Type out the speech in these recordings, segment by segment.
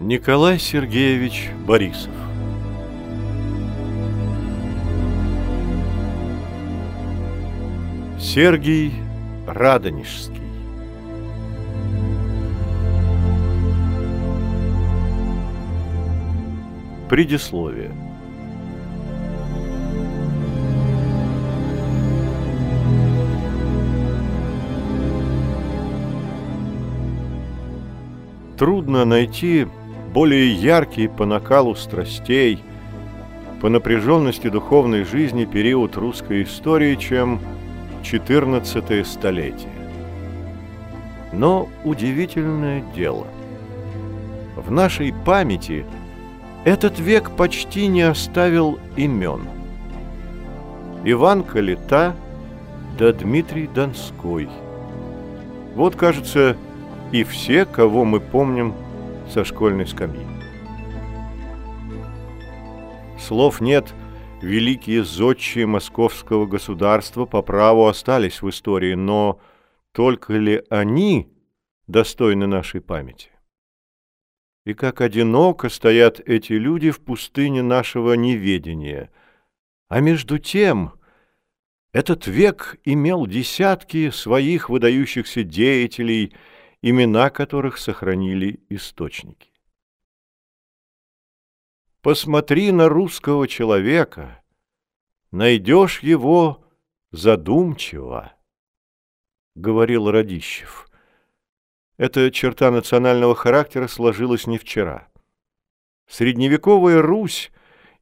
Николай Сергеевич Борисов. Сергий Радонежский. Предисловие. Трудно найти более яркий по накалу страстей, по напряженности духовной жизни период русской истории, чем 14 столетие. Но удивительное дело. В нашей памяти этот век почти не оставил имен. Иван Калита да Дмитрий Донской. Вот, кажется, и все, кого мы помним со школьной скамьи. Слов нет, великие зодчие московского государства по праву остались в истории, но только ли они достойны нашей памяти? И как одиноко стоят эти люди в пустыне нашего неведения. А между тем, этот век имел десятки своих выдающихся деятелей – имена которых сохранили источники. Посмотри на русского человека, найдешь его задумчиво, говорил Радищев. Эта черта национального характера сложилась не вчера. Средневековая Русь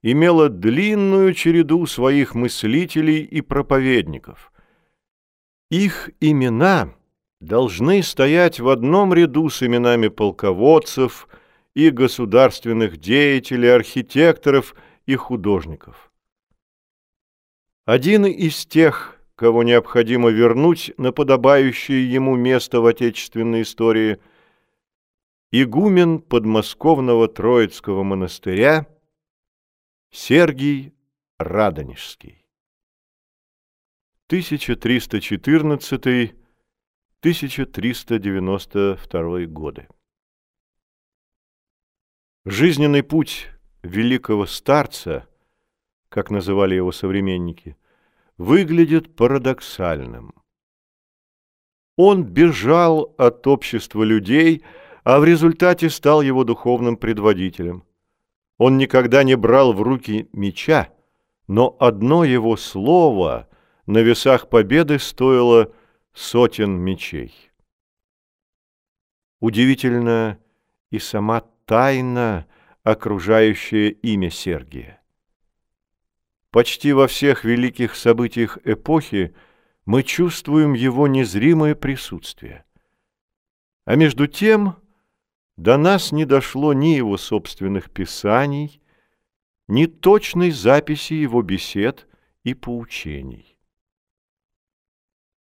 имела длинную череду своих мыслителей и проповедников. Их имена – должны стоять в одном ряду с именами полководцев и государственных деятелей, архитекторов и художников. Один из тех, кого необходимо вернуть на подобающее ему место в отечественной истории, игумен подмосковного Троицкого монастыря Сергий Радонежский. 1314 1392 годы. Жизненный путь великого старца, как называли его современники, выглядит парадоксальным. Он бежал от общества людей, а в результате стал его духовным предводителем. Он никогда не брал в руки меча, но одно его слово на весах победы стоило – сотен мечей. Удивительно и сама тайна, окружающая имя Сергия. Почти во всех великих событиях эпохи мы чувствуем его незримое присутствие. А между тем до нас не дошло ни его собственных писаний, ни точной записи его бесед и поучений.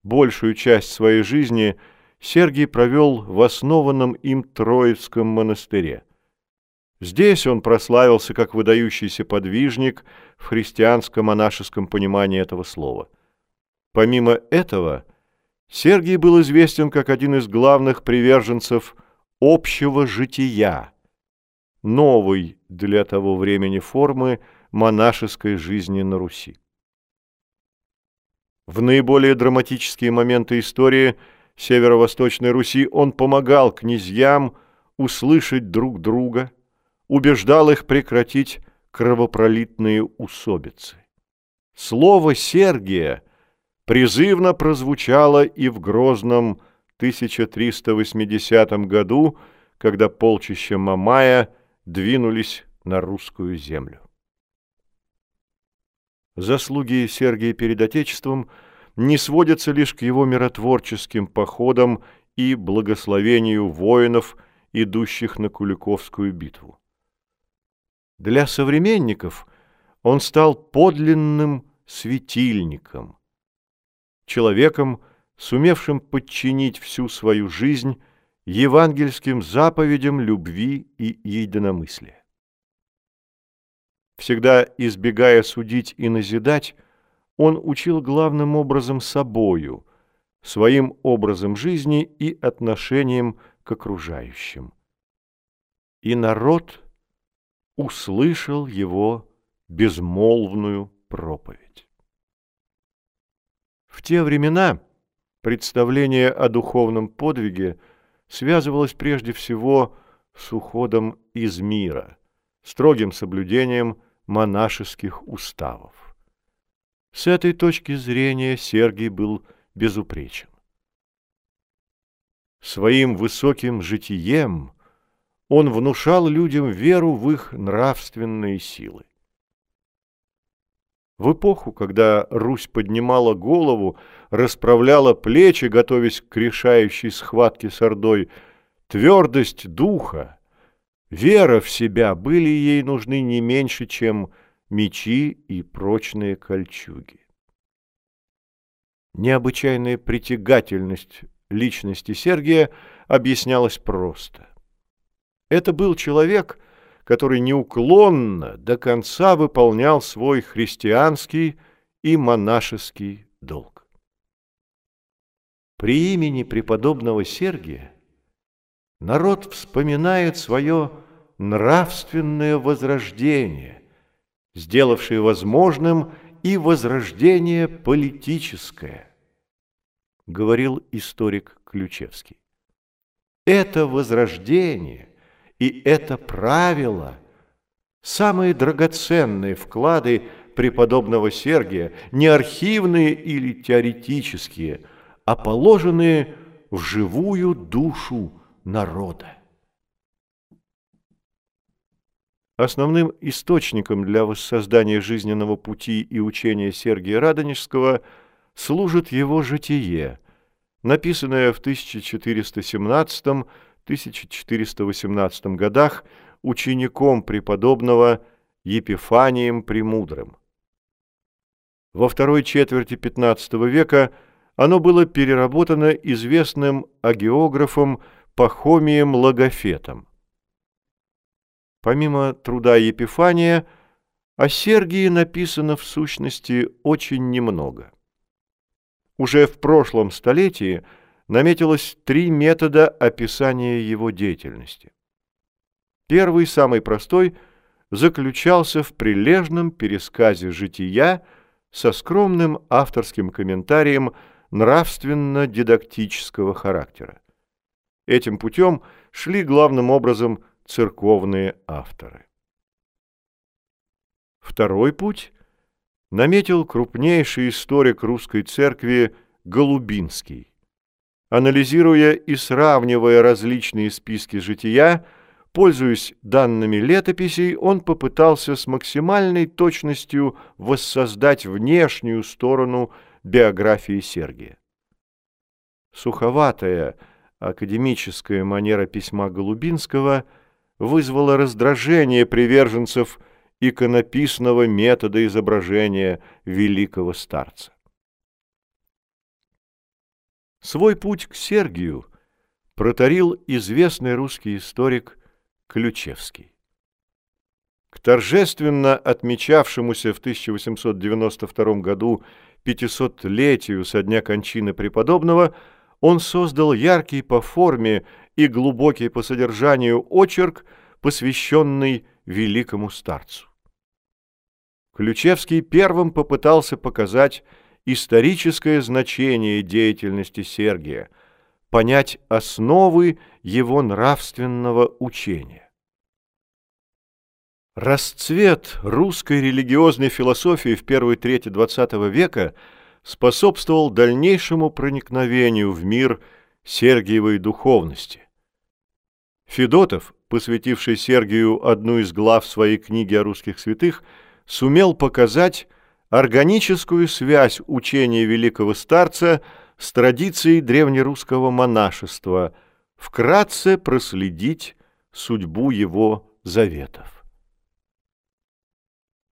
Большую часть своей жизни Сергий провел в основанном им Троицком монастыре. Здесь он прославился как выдающийся подвижник в христианско-монашеском понимании этого слова. Помимо этого, Сергий был известен как один из главных приверженцев общего жития, новой для того времени формы монашеской жизни на Руси. В наиболее драматические моменты истории Северо-Восточной Руси он помогал князьям услышать друг друга, убеждал их прекратить кровопролитные усобицы. Слово Сергия призывно прозвучало и в Грозном 1380 году, когда полчища Мамая двинулись на русскую землю. Заслуги Сергия перед Отечеством не сводятся лишь к его миротворческим походам и благословению воинов, идущих на Куликовскую битву. Для современников он стал подлинным светильником, человеком, сумевшим подчинить всю свою жизнь евангельским заповедям любви и единомыслия всегда избегая судить и назидать, он учил главным образом собою, своим образом жизни и отношением к окружающим. и народ услышал его безмолвную проповедь. В те времена представление о духовном подвиге связывалось прежде всего с уходом из мира, строгим соблюдением монашеских уставов. С этой точки зрения Сергий был безупречен. Своим высоким житием он внушал людям веру в их нравственные силы. В эпоху, когда Русь поднимала голову, расправляла плечи, готовясь к решающей схватке с Ордой, твердость духа, вера в себя были ей нужны не меньше, чем мечи и прочные кольчуги. Необычайная притягательность личности Сергия объяснялась просто. Это был человек, который неуклонно до конца выполнял свой христианский и монашеский долг. При имени преподобного Сергия народ вспоминает свое нравственное возрождение, сделавшее возможным и возрождение политическое, говорил историк Ключевский. Это возрождение и это правило – самые драгоценные вклады преподобного Сергия, не архивные или теоретические, а положенные в живую душу народа. Основным источником для воссоздания жизненного пути и учения Сергия Радонежского служит его житие, написанное в 1417-1418 годах учеником преподобного Епифанием Премудрым. Во второй четверти XV века оно было переработано известным агеографом Пахомием Логофетом. Помимо труда Епифания, о Сергии написано в сущности очень немного. Уже в прошлом столетии наметилось три метода описания его деятельности. Первый, самый простой, заключался в прилежном пересказе жития со скромным авторским комментарием нравственно-дидактического характера. Этим путем шли главным образом церковные авторы. Второй путь наметил крупнейший историк русской церкви Голубинский. Анализируя и сравнивая различные списки жития, пользуясь данными летописей, он попытался с максимальной точностью воссоздать внешнюю сторону биографии Сергия. Суховатая академическая манера письма Голубинского – вызвало раздражение приверженцев иконописного метода изображения великого старца. Свой путь к Сергию проторил известный русский историк Ключевский. К торжественно отмечавшемуся в 1892 году 500-летию со дня кончины преподобного он создал яркий по форме и глубокий по содержанию очерк, посвященный великому старцу. Ключевский первым попытался показать историческое значение деятельности Сергия, понять основы его нравственного учения. Расцвет русской религиозной философии в первой трети XX века способствовал дальнейшему проникновению в мир Сергиевой духовности. Федотов, посвятивший Сергию одну из глав своей книги о русских святых, сумел показать органическую связь учения великого старца с традицией древнерусского монашества, вкратце проследить судьбу его заветов.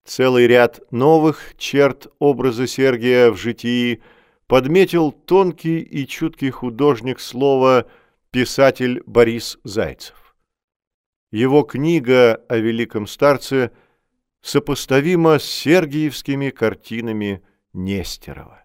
Целый ряд новых черт образа Сергия в житии подметил тонкий и чуткий художник слова писатель Борис Зайцев. Его книга о великом старце сопоставима с сергиевскими картинами Нестерова.